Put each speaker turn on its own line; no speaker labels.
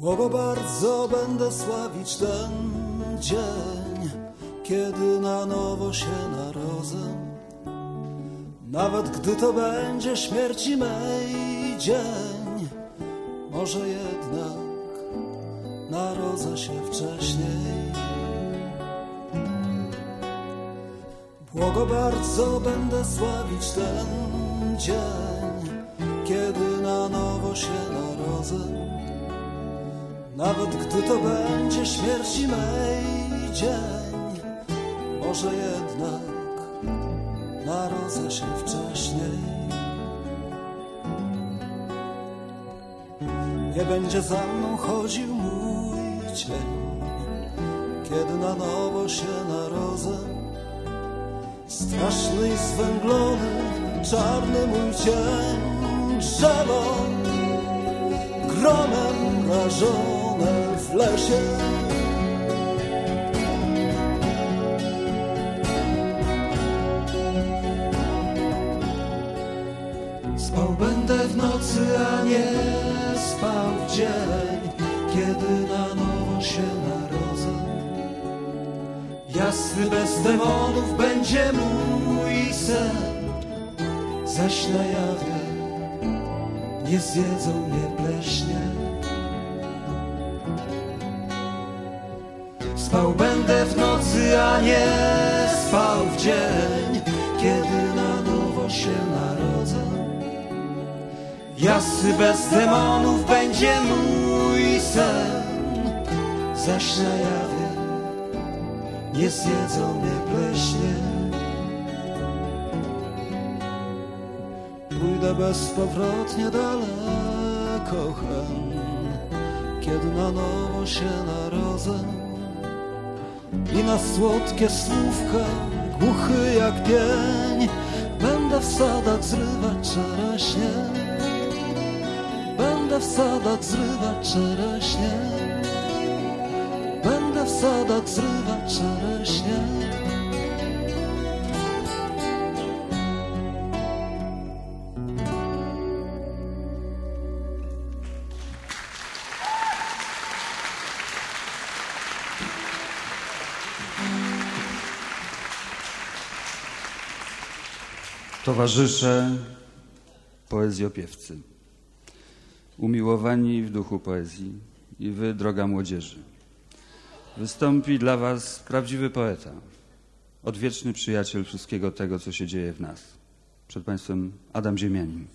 Bogo bardzo będę sławić ten dzień, kiedy na nowo się narodzę. Nawet gdy to będzie śmierci mej dzień, może jednak narodzę się wcześniej. Błogo bardzo będę sławić ten dzień, kiedy na nowo się narodzę. Nawet gdy to będzie śmierci mej dzień, może jednak narodzę się wcześniej. Nie będzie za mną chodził mój cień, kiedy na nowo się narodzę. Straszny i zwęglony, czarny mój cień, drzewo gromem rażone w lesie. Spał będę w nocy, a nie spał w dzień, kiedy na nowo się narodzę. Jasny bez demonów będzie mój sen, zaś na jawie nie zjedzą mnie pleśnie. Spał będę w nocy, a nie spał w dzień, kiedy na nowo się narodzę. Jasny bez demonów będzie mój sen, zaś na jawie nie zjedzą mnie pleśnie. Pójdę bezpowrotnie daleko hen, kiedy na nowo się narodzę i na słodkie słówka, głuchy jak pień, będę w sadach zrywać czereśnie. Będę w sadach zrywać czereśnie. Będę w sadach zrywać czereśnie.
Towarzysze poezjopiewcy, umiłowani w duchu poezji i wy, droga młodzieży, wystąpi dla was prawdziwy poeta, odwieczny przyjaciel wszystkiego tego, co się dzieje w nas. Przed Państwem Adam Ziemianin.